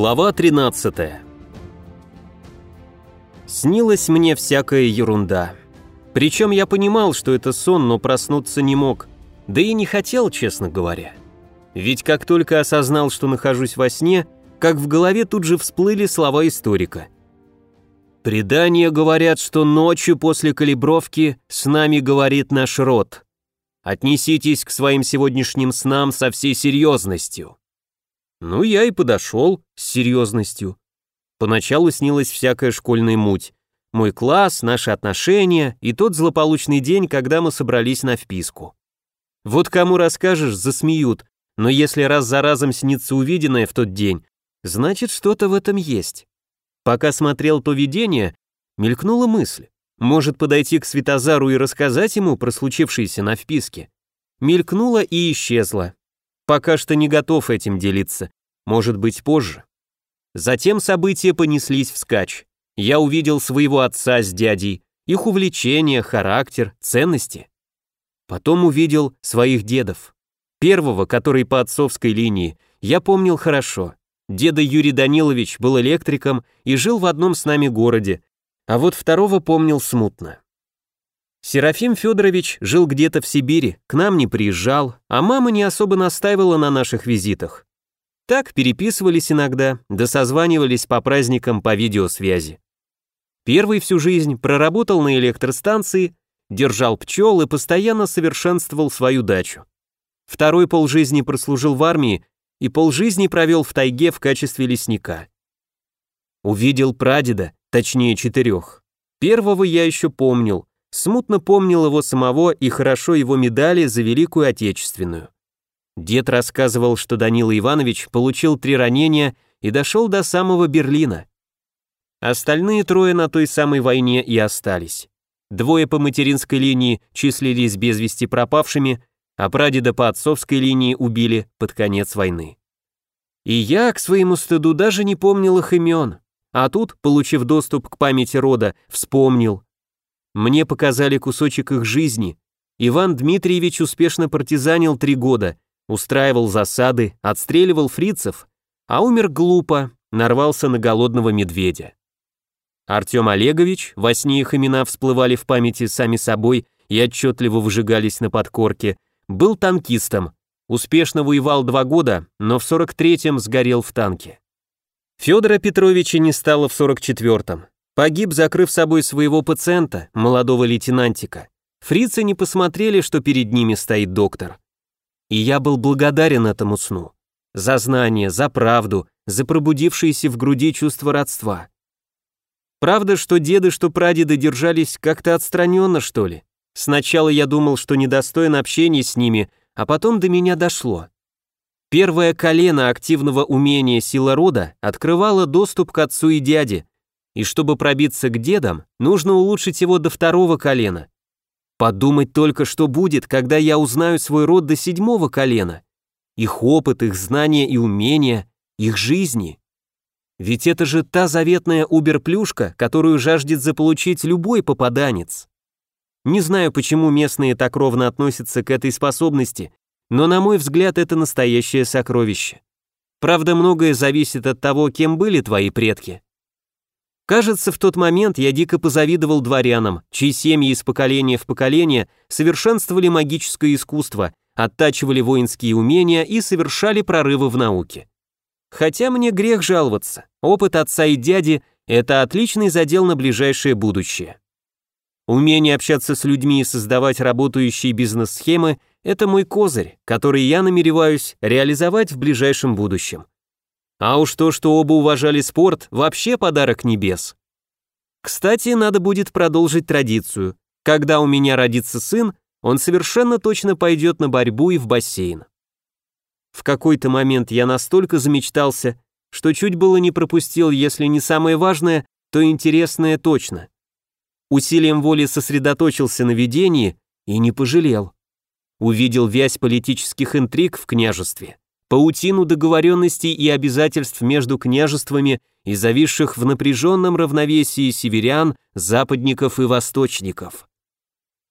Глава 13 Снилась мне всякая ерунда. Причем я понимал, что это сон, но проснуться не мог. Да и не хотел, честно говоря. Ведь как только осознал, что нахожусь во сне, как в голове тут же всплыли слова историка. «Предания говорят, что ночью после калибровки с нами говорит наш род. Отнеситесь к своим сегодняшним снам со всей серьезностью». Ну, я и подошел с серьезностью. Поначалу снилась всякая школьная муть. Мой класс, наши отношения и тот злополучный день, когда мы собрались на вписку. Вот кому расскажешь, засмеют, но если раз за разом снится увиденное в тот день, значит что-то в этом есть. Пока смотрел то видение, мелькнула мысль. Может подойти к Светозару и рассказать ему про случившееся на вписке. Мелькнула и исчезла. Пока что не готов этим делиться, может быть позже. Затем события понеслись вскачь. Я увидел своего отца с дядей, их увлечения, характер, ценности. Потом увидел своих дедов. Первого, который по отцовской линии, я помнил хорошо. Деда Юрий Данилович был электриком и жил в одном с нами городе, а вот второго помнил смутно. Серафим Федорович жил где-то в Сибири, к нам не приезжал, а мама не особо настаивала на наших визитах. Так переписывались иногда, да созванивались по праздникам по видеосвязи. Первый всю жизнь проработал на электростанции, держал пчел и постоянно совершенствовал свою дачу. Второй полжизни прослужил в армии и полжизни провел в тайге в качестве лесника. Увидел прадеда, точнее четырех. Первого я еще помнил, Смутно помнил его самого и хорошо его медали за Великую Отечественную. Дед рассказывал, что Данила Иванович получил три ранения и дошел до самого Берлина. Остальные трое на той самой войне и остались. Двое по материнской линии числились без вести пропавшими, а прадеда по отцовской линии убили под конец войны. И я, к своему стыду, даже не помнил их имен, а тут, получив доступ к памяти рода, вспомнил, мне показали кусочек их жизни. Иван Дмитриевич успешно партизанил три года, устраивал засады, отстреливал фрицев, а умер глупо, нарвался на голодного медведя. Артем Олегович, во сне их имена всплывали в памяти сами собой и отчетливо выжигались на подкорке, был танкистом, успешно воевал два года, но в 43-м сгорел в танке. Федора Петровича не стало в 44-м. Погиб, закрыв собой своего пациента, молодого лейтенантика. Фрицы не посмотрели, что перед ними стоит доктор. И я был благодарен этому сну. За знание, за правду, за пробудившееся в груди чувство родства. Правда, что деды, что прадеды держались как-то отстраненно, что ли. Сначала я думал, что недостоин общения с ними, а потом до меня дошло. Первое колено активного умения сила рода открывало доступ к отцу и дяде, и чтобы пробиться к дедам, нужно улучшить его до второго колена. Подумать только, что будет, когда я узнаю свой род до седьмого колена. Их опыт, их знания и умения, их жизни. Ведь это же та заветная убер-плюшка, которую жаждет заполучить любой попаданец. Не знаю, почему местные так ровно относятся к этой способности, но на мой взгляд это настоящее сокровище. Правда, многое зависит от того, кем были твои предки. Кажется, в тот момент я дико позавидовал дворянам, чьи семьи из поколения в поколение совершенствовали магическое искусство, оттачивали воинские умения и совершали прорывы в науке. Хотя мне грех жаловаться, опыт отца и дяди – это отличный задел на ближайшее будущее. Умение общаться с людьми и создавать работающие бизнес-схемы – это мой козырь, который я намереваюсь реализовать в ближайшем будущем. А уж то, что оба уважали спорт, вообще подарок небес. Кстати, надо будет продолжить традицию. Когда у меня родится сын, он совершенно точно пойдет на борьбу и в бассейн. В какой-то момент я настолько замечтался, что чуть было не пропустил, если не самое важное, то интересное точно. Усилием воли сосредоточился на видении и не пожалел. Увидел вязь политических интриг в княжестве паутину договоренностей и обязательств между княжествами и зависших в напряженном равновесии северян, западников и восточников.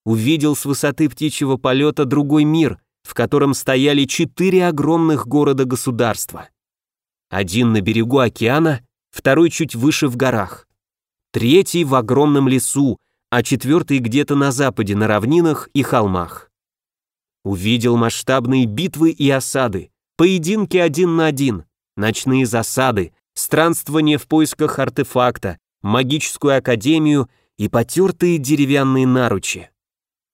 Увидел с высоты птичьего полета другой мир, в котором стояли четыре огромных города-государства. Один на берегу океана, второй чуть выше в горах. Третий в огромном лесу, а четвертый где-то на западе, на равнинах и холмах. Увидел масштабные битвы и осады, поединки один на один, ночные засады, странствование в поисках артефакта, магическую академию и потертые деревянные наручи.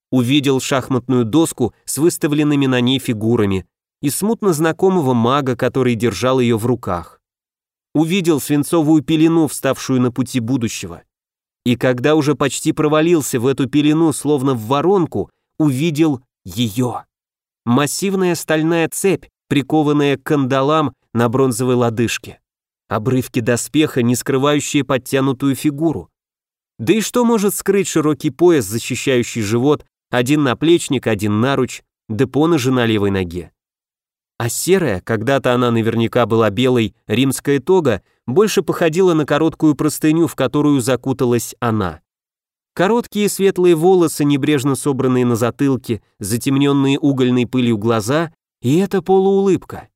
Увидел шахматную доску с выставленными на ней фигурами и смутно знакомого мага, который держал ее в руках. Увидел свинцовую пелену, вставшую на пути будущего. И когда уже почти провалился в эту пелену, словно в воронку, увидел ее. Массивная стальная цепь, прикованная к кандалам на бронзовой лодыжке. Обрывки доспеха, не скрывающие подтянутую фигуру. Да и что может скрыть широкий пояс, защищающий живот, один наплечник, один наруч, да поножи на левой ноге. А серая, когда-то она наверняка была белой, римская тога, больше походила на короткую простыню, в которую закуталась она. Короткие светлые волосы, небрежно собранные на затылке, затемненные угольной пылью глаза, и эта полуулыбка.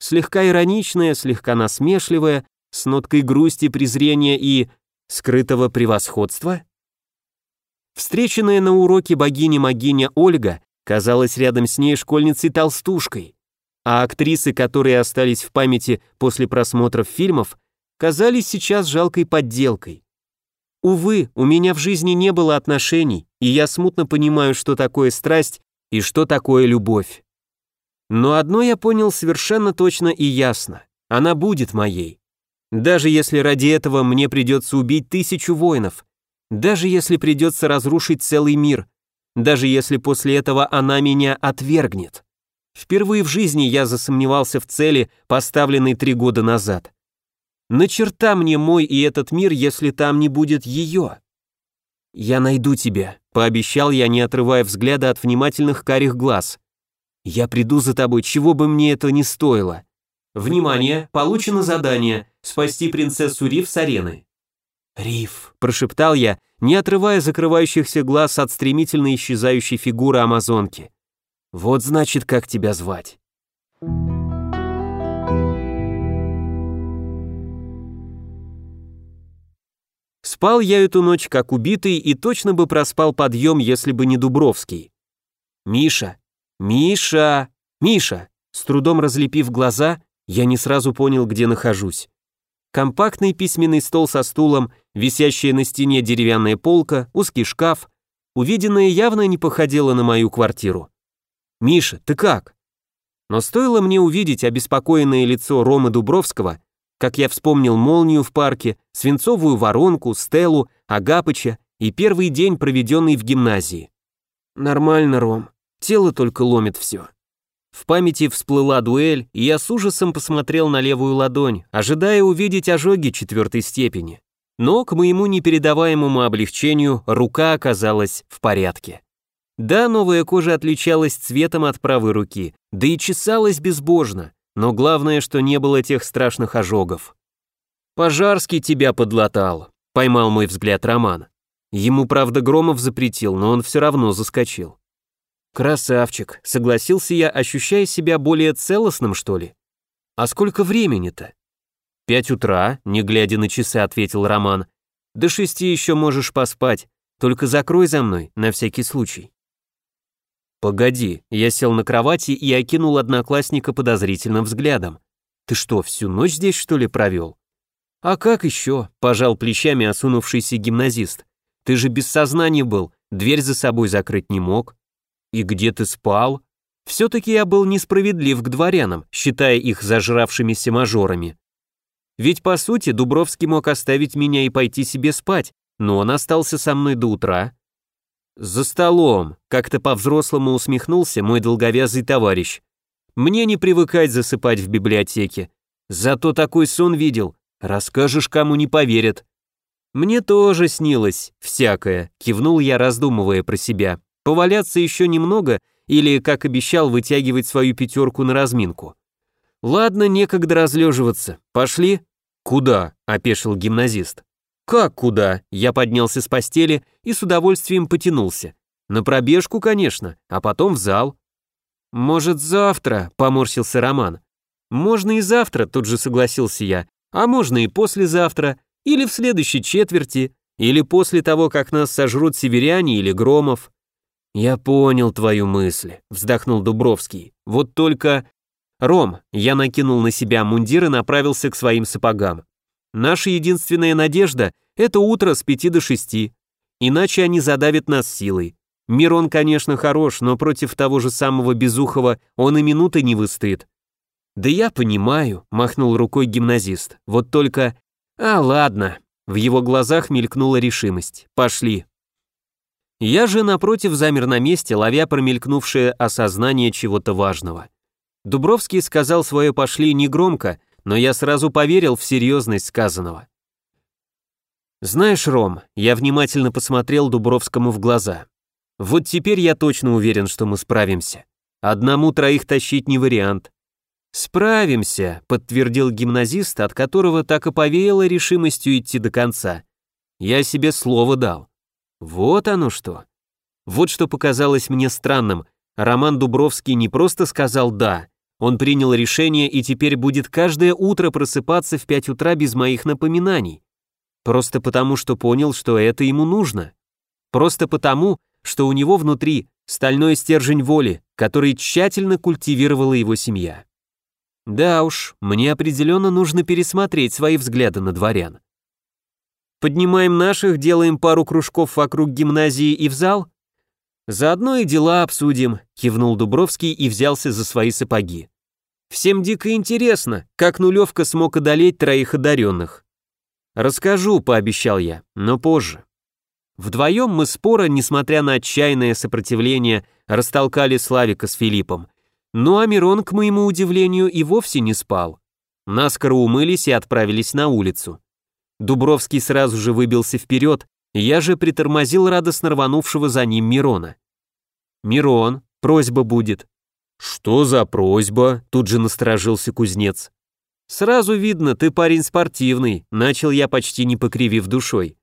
Слегка ироничная, слегка насмешливая, с ноткой грусти, презрения и скрытого превосходства? Встреченная на уроке богиня-могиня Ольга казалась рядом с ней школьницей-толстушкой, а актрисы, которые остались в памяти после просмотров фильмов, казались сейчас жалкой подделкой. Увы, у меня в жизни не было отношений, и я смутно понимаю, что такое страсть и что такое любовь. Но одно я понял совершенно точно и ясно. Она будет моей. Даже если ради этого мне придется убить тысячу воинов, даже если придется разрушить целый мир, даже если после этого она меня отвергнет. Впервые в жизни я засомневался в цели, поставленной три года назад. На черта мне мой и этот мир, если там не будет ее. «Я найду тебя», — пообещал я, не отрывая взгляда от внимательных карих глаз. «Я приду за тобой, чего бы мне это ни стоило». «Внимание! Получено задание спасти принцессу Риф с арены». «Риф», — прошептал я, не отрывая закрывающихся глаз от стремительно исчезающей фигуры амазонки. Вот значит, как тебя звать. Спал я эту ночь как убитый и точно бы проспал подъем, если бы не Дубровский. «Миша! Миша! Миша!» С трудом разлепив глаза, я не сразу понял, где нахожусь. Компактный письменный стол со стулом, висящая на стене деревянная полка, узкий шкаф. Увиденное явно не походило на мою квартиру. «Миша, ты как?» Но стоило мне увидеть обеспокоенное лицо Ромы Дубровского, как я вспомнил молнию в парке, свинцовую воронку, Стеллу, Агапыча и первый день, проведенный в гимназии. «Нормально, Ром, тело только ломит все». В памяти всплыла дуэль, и я с ужасом посмотрел на левую ладонь, ожидая увидеть ожоги четвертой степени. Но, к моему непередаваемому облегчению, рука оказалась в порядке. Да, новая кожа отличалась цветом от правой руки, да и чесалась безбожно, но главное, что не было тех страшных ожогов. «Пожарский тебя подлатал», — поймал мой взгляд Роман. Ему, правда, Громов запретил, но он все равно заскочил. «Красавчик», — согласился я, ощущая себя более целостным, что ли. «А сколько времени-то?» «Пять утра», — не глядя на часы, ответил Роман. «До шести еще можешь поспать, только закрой за мной, на всякий случай». «Погоди», я сел на кровати и окинул одноклассника подозрительным взглядом. «Ты что, всю ночь здесь, что ли, провел?» «А как еще?» – пожал плечами осунувшийся гимназист. «Ты же без сознания был, дверь за собой закрыть не мог». «И где ты спал?» «Все-таки я был несправедлив к дворянам, считая их зажравшимися мажорами. Ведь, по сути, Дубровский мог оставить меня и пойти себе спать, но он остался со мной до утра, «За столом», — как-то по-взрослому усмехнулся мой долговязый товарищ. «Мне не привыкать засыпать в библиотеке. Зато такой сон видел. Расскажешь, кому не поверят». «Мне тоже снилось всякое», — кивнул я, раздумывая про себя. «Поваляться еще немного или, как обещал, вытягивать свою пятерку на разминку». «Ладно, некогда разлеживаться. Пошли?» «Куда?» — опешил гимназист. «Как куда?» Я поднялся с постели и с удовольствием потянулся. «На пробежку, конечно, а потом в зал». «Может, завтра?» — поморщился Роман. «Можно и завтра», тут же согласился я, «а можно и послезавтра, или в следующей четверти, или после того, как нас сожрут северяне или Громов». «Я понял твою мысль», — вздохнул Дубровский. «Вот только...» «Ром», — я накинул на себя мундир и направился к своим сапогам. «Наша единственная надежда — это утро с пяти до шести. Иначе они задавят нас силой. Мирон, конечно, хорош, но против того же самого Безухова он и минуты не выстоит. «Да я понимаю», — махнул рукой гимназист. «Вот только...» «А, ладно». В его глазах мелькнула решимость. «Пошли». Я же, напротив, замер на месте, ловя промелькнувшее осознание чего-то важного. Дубровский сказал свое «пошли» негромко, но я сразу поверил в серьезность сказанного. «Знаешь, Ром», я внимательно посмотрел Дубровскому в глаза. «Вот теперь я точно уверен, что мы справимся. Одному троих тащить не вариант. «Справимся», — подтвердил гимназист, от которого так и повеяло решимостью идти до конца. «Я себе слово дал». Вот оно что. Вот что показалось мне странным. Роман Дубровский не просто сказал «да», он принял решение и теперь будет каждое утро просыпаться в пять утра без моих напоминаний. Просто потому, что понял, что это ему нужно. Просто потому, что у него внутри стальной стержень воли, который тщательно культивировала его семья. Да уж, мне определенно нужно пересмотреть свои взгляды на дворян. Поднимаем наших, делаем пару кружков вокруг гимназии и в зал? Заодно и дела обсудим, кивнул Дубровский и взялся за свои сапоги. Всем дико интересно, как нулевка смог одолеть троих одаренных. Расскажу, пообещал я, но позже. Вдвоем мы спора, несмотря на отчаянное сопротивление, растолкали Славика с Филиппом, ну а Мирон, к моему удивлению, и вовсе не спал. Наскоро умылись и отправились на улицу. Дубровский сразу же выбился вперед, я же притормозил радостно рванувшего за ним Мирона. «Мирон, просьба будет». «Что за просьба?» – тут же насторожился кузнец. «Сразу видно, ты парень спортивный», – начал я почти не покривив душой.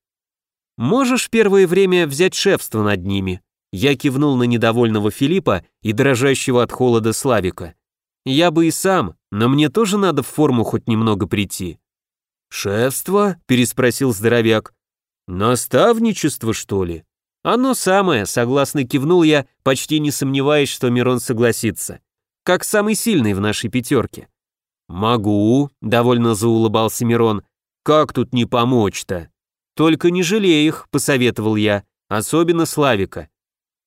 «Можешь первое время взять шефство над ними?» Я кивнул на недовольного Филиппа и дрожащего от холода Славика. Я бы и сам, но мне тоже надо в форму хоть немного прийти. «Шефство?» – переспросил здоровяк. «Наставничество, что ли?» «Оно самое», – согласно кивнул я, почти не сомневаясь, что Мирон согласится. «Как самый сильный в нашей пятерке». «Могу», – довольно заулыбался Мирон. «Как тут не помочь-то?» «Только не жалей их», – посоветовал я, особенно Славика.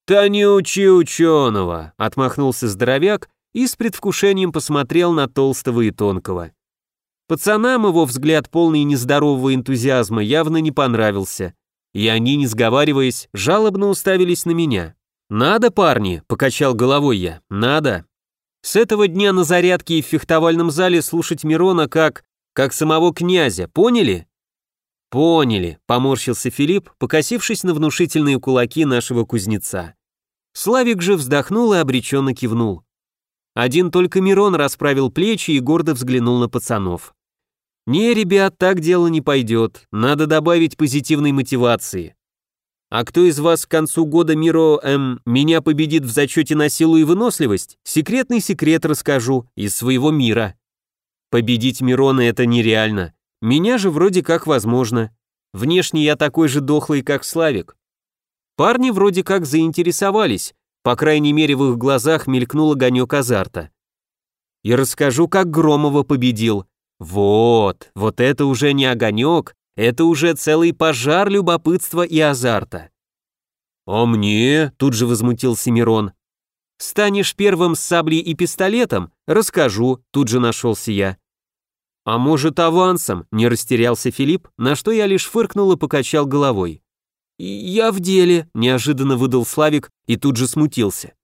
«Да не учи ученого», — отмахнулся здоровяк и с предвкушением посмотрел на толстого и тонкого. Пацанам его взгляд, полный нездорового энтузиазма, явно не понравился, и они, не сговариваясь, жалобно уставились на меня. «Надо, парни», — покачал головой я, — «надо». С этого дня на зарядке и в фехтовальном зале слушать Мирона как... как самого князя, поняли? «Поняли», — поморщился Филипп, покосившись на внушительные кулаки нашего кузнеца. Славик же вздохнул и обреченно кивнул. Один только Мирон расправил плечи и гордо взглянул на пацанов. «Не, ребят, так дело не пойдет, надо добавить позитивной мотивации. А кто из вас к концу года Миро, эм, меня победит в зачете на силу и выносливость? Секретный секрет расскажу, из своего мира. Победить Мирона это нереально, меня же вроде как возможно. Внешне я такой же дохлый, как Славик, Парни вроде как заинтересовались, по крайней мере в их глазах мелькнул огонек азарта. И расскажу, как Громова победил. Вот, вот это уже не огонек, это уже целый пожар любопытства и азарта. «А мне?» – тут же возмутился Мирон. «Станешь первым с саблей и пистолетом? Расскажу», – тут же нашелся я. «А может, авансом?» – не растерялся Филипп, на что я лишь фыркнул и покачал головой. «Я в деле», – неожиданно выдал Славик и тут же смутился.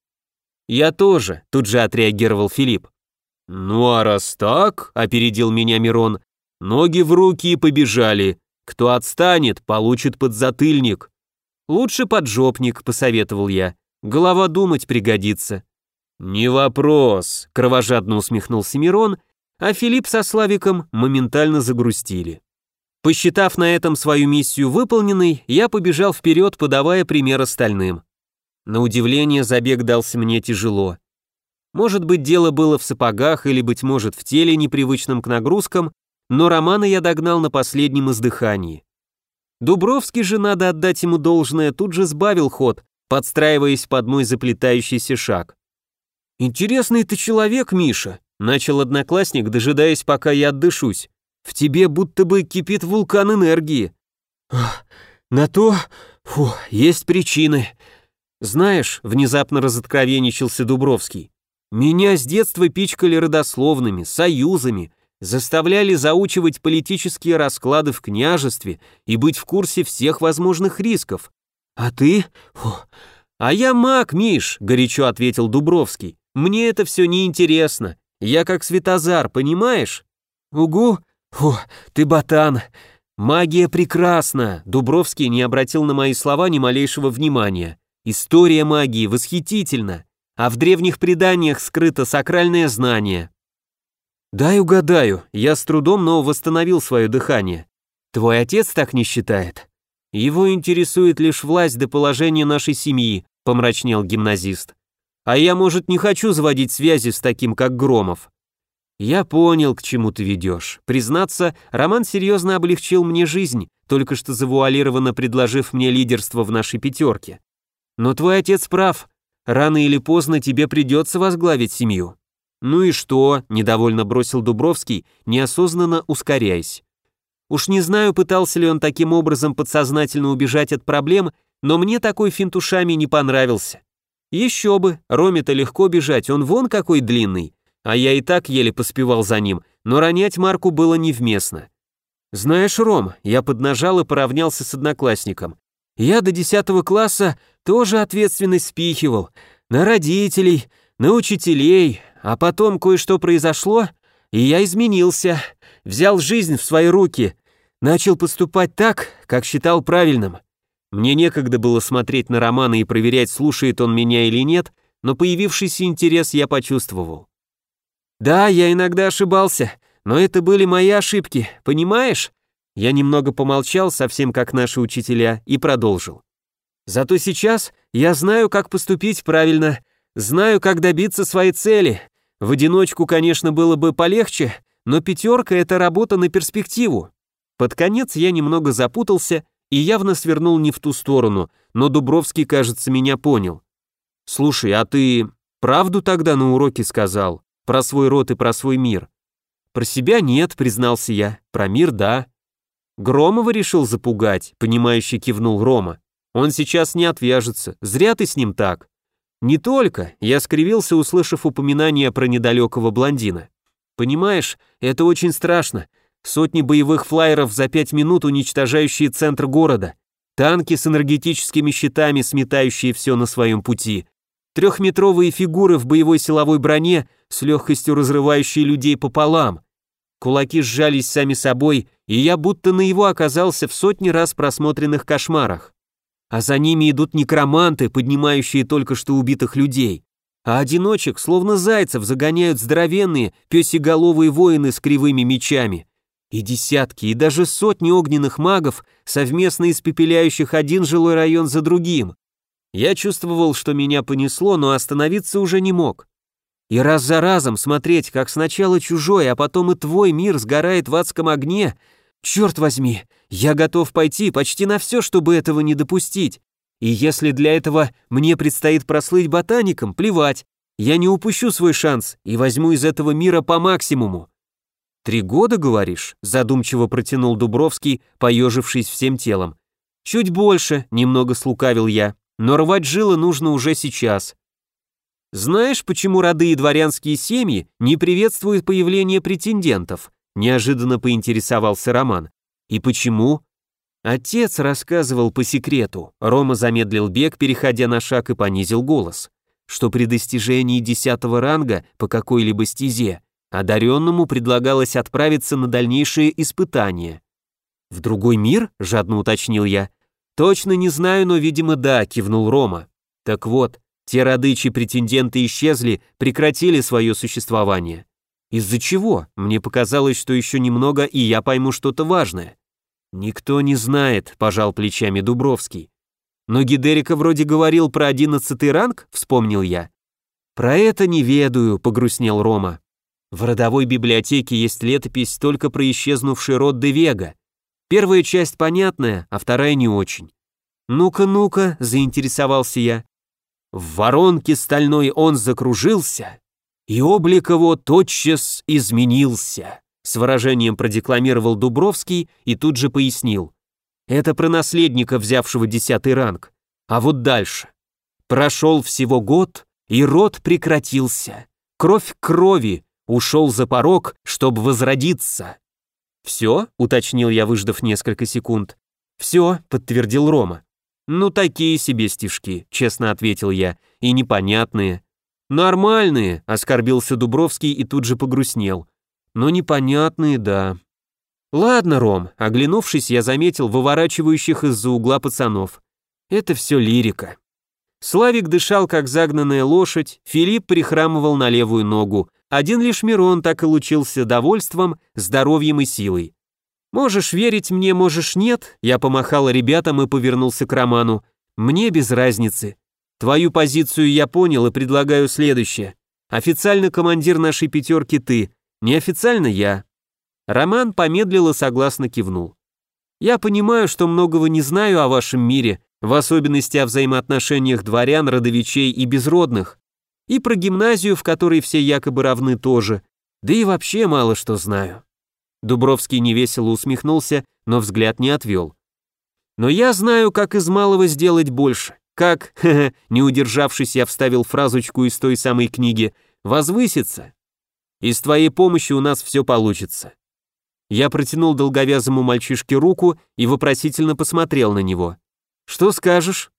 «Я тоже», – тут же отреагировал Филипп. «Ну а раз так», – опередил меня Мирон, – «ноги в руки и побежали. Кто отстанет, получит подзатыльник». «Лучше поджопник», – посоветовал я. «Голова думать пригодится». «Не вопрос», – кровожадно усмехнулся Мирон, а Филипп со Славиком моментально загрустили. Посчитав на этом свою миссию выполненной, я побежал вперед, подавая пример остальным. На удивление, забег дался мне тяжело. Может быть, дело было в сапогах или, быть может, в теле, непривычном к нагрузкам, но Романа я догнал на последнем издыхании. Дубровский же, надо отдать ему должное, тут же сбавил ход, подстраиваясь под мой заплетающийся шаг. «Интересный ты человек, Миша», — начал одноклассник, дожидаясь, пока я отдышусь. «В тебе будто бы кипит вулкан энергии». «На то, фу, есть причины». «Знаешь», — внезапно разоткровенничался Дубровский, «меня с детства пичкали родословными, союзами, заставляли заучивать политические расклады в княжестве и быть в курсе всех возможных рисков. А ты? Фу. А я маг, Миш, горячо ответил Дубровский. Мне это все не интересно. Я как Светозар, понимаешь? Угу. Фу, ты ботан. Магия прекрасна. Дубровский не обратил на мои слова ни малейшего внимания. История магии восхитительна, а в древних преданиях скрыто сакральное знание. «Дай угадаю, я с трудом, но восстановил свое дыхание. Твой отец так не считает?» «Его интересует лишь власть до положения нашей семьи», — помрачнел гимназист. «А я, может, не хочу заводить связи с таким, как Громов». «Я понял, к чему ты ведешь. Признаться, Роман серьезно облегчил мне жизнь, только что завуалированно предложив мне лидерство в нашей пятерке. Но твой отец прав. Рано или поздно тебе придется возглавить семью. «Ну и что?» – недовольно бросил Дубровский, неосознанно ускоряясь. Уж не знаю, пытался ли он таким образом подсознательно убежать от проблем, но мне такой финт ушами не понравился. Еще бы, Роме-то легко бежать, он вон какой длинный, а я и так еле поспевал за ним, но ронять Марку было невместно. Знаешь, Ром, я поднажал и поравнялся с одноклассником. Я до десятого класса тоже ответственность спихивал. На родителей, на учителей, а потом кое-что произошло, и я изменился, взял жизнь в свои руки, начал поступать так, как считал правильным. Мне некогда было смотреть на Романа и проверять, слушает он меня или нет, но появившийся интерес я почувствовал. Да, я иногда ошибался, но это были мои ошибки, понимаешь? Я немного помолчал, совсем как наши учителя, и продолжил. Зато сейчас я знаю, как поступить правильно, знаю, как добиться своей цели, в одиночку, конечно, было бы полегче, но пятерка — это работа на перспективу. Под конец я немного запутался и явно свернул не в ту сторону, но Дубровский, кажется, меня понял. «Слушай, а ты правду тогда на уроке сказал? Про свой род и про свой мир?» «Про себя нет», — признался я, — «про мир — да». «Громова решил запугать», — понимающе кивнул Рома. «Он сейчас не отвяжется, зря ты с ним так». Не только, я скривился, услышав упоминание про недалекого блондина. Понимаешь, это очень страшно. Сотни боевых флайеров за пять минут, уничтожающие центр города. Танки с энергетическими щитами, сметающие все на своем пути. Трехметровые фигуры в боевой силовой броне, с легкостью разрывающие людей пополам. Кулаки сжались сами собой, и я будто на его оказался в сотни раз просмотренных кошмарах а за ними идут некроманты, поднимающие только что убитых людей. А одиночек, словно зайцев, загоняют здоровенные, песеголовые воины с кривыми мечами. И десятки, и даже сотни огненных магов, совместно испепеляющих один жилой район за другим. Я чувствовал, что меня понесло, но остановиться уже не мог. И раз за разом смотреть, как сначала чужой, а потом и твой мир сгорает в адском огне, черт возьми, я готов пойти почти на все, чтобы этого не допустить. И если для этого мне предстоит прослыть ботаником, плевать. Я не упущу свой шанс и возьму из этого мира по максимуму. «Три года, говоришь?» – задумчиво протянул Дубровский, поежившись всем телом. «Чуть больше», – немного слукавил я, – «но рвать жилы нужно уже сейчас». «Знаешь, почему роды и дворянские семьи не приветствуют появление претендентов?» – неожиданно поинтересовался Роман. И почему? Отец рассказывал по секрету. Рома замедлил бег, переходя на шаг и понизил голос, что при достижении десятого ранга по какой-либо стезе одаренному предлагалось отправиться на дальнейшие испытания. «В другой мир?» – жадно уточнил я. «Точно не знаю, но, видимо, да», – кивнул Рома. «Так вот, те родычи претенденты исчезли, прекратили свое существование. Из-за чего? Мне показалось, что еще немного, и я пойму что-то важное. Никто не знает, пожал плечами Дубровский. Но Гидерика вроде говорил про одиннадцатый ранг, вспомнил я. «Про это не ведаю», — погрустнел Рома. «В родовой библиотеке есть летопись только про исчезнувший род Девега. Первая часть понятная, а вторая не очень». «Ну-ка, ну-ка», — заинтересовался я. В воронке стальной он закружился, и облик его тотчас изменился. С выражением продекламировал Дубровский и тут же пояснил. Это про наследника, взявшего десятый ранг. А вот дальше. Прошел всего год, и род прекратился. Кровь крови, ушел за порог, чтобы возродиться. «Все?» — уточнил я, выждав несколько секунд. «Все», — подтвердил Рома. «Ну, такие себе стишки», — честно ответил я, — «и непонятные». «Нормальные», — оскорбился Дубровский и тут же погрустнел. «Но непонятные, да». «Ладно, Ром», — оглянувшись, я заметил выворачивающих из-за угла пацанов. «Это все лирика». Славик дышал, как загнанная лошадь, Филипп прихрамывал на левую ногу. Один лишь Мирон так и лучился довольством, здоровьем и силой. «Можешь верить мне, можешь нет», я помахал ребятам и повернулся к Роману. «Мне без разницы. Твою позицию я понял и предлагаю следующее. Официально командир нашей пятерки ты, неофициально я». Роман помедлил и согласно кивнул. «Я понимаю, что многого не знаю о вашем мире, в особенности о взаимоотношениях дворян, родовичей и безродных, и про гимназию, в которой все якобы равны тоже, да и вообще мало что знаю». Дубровский невесело усмехнулся, но взгляд не отвел. «Но я знаю, как из малого сделать больше, как, не удержавшись, я вставил фразочку из той самой книги, возвыситься. И с твоей помощью у нас все получится». Я протянул долговязому мальчишке руку и вопросительно посмотрел на него. «Что скажешь?»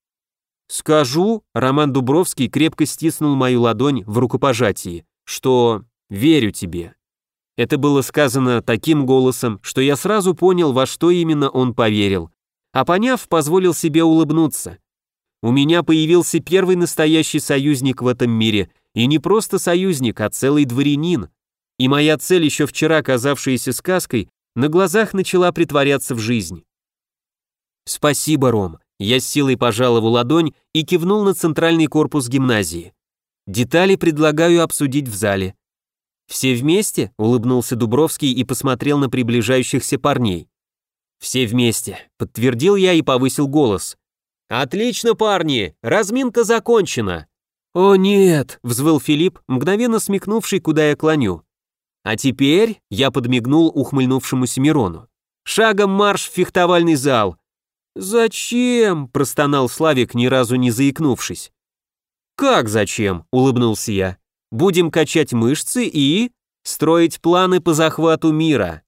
«Скажу», — Роман Дубровский крепко стиснул мою ладонь в рукопожатии, «что верю тебе». Это было сказано таким голосом, что я сразу понял, во что именно он поверил. А поняв, позволил себе улыбнуться. У меня появился первый настоящий союзник в этом мире, и не просто союзник, а целый дворянин. И моя цель, еще вчера казавшаяся сказкой, на глазах начала притворяться в жизнь. «Спасибо, Ром», я с силой пожал его ладонь и кивнул на центральный корпус гимназии. Детали предлагаю обсудить в зале. «Все вместе?» — улыбнулся Дубровский и посмотрел на приближающихся парней. «Все вместе», — подтвердил я и повысил голос. «Отлично, парни! Разминка закончена!» «О нет!» — взвыл Филипп, мгновенно смекнувший, куда я клоню. «А теперь...» — я подмигнул ухмыльнувшемуся Мирону. «Шагом марш в фехтовальный зал!» «Зачем?» — простонал Славик, ни разу не заикнувшись. «Как зачем?» — улыбнулся я. Будем качать мышцы и строить планы по захвату мира.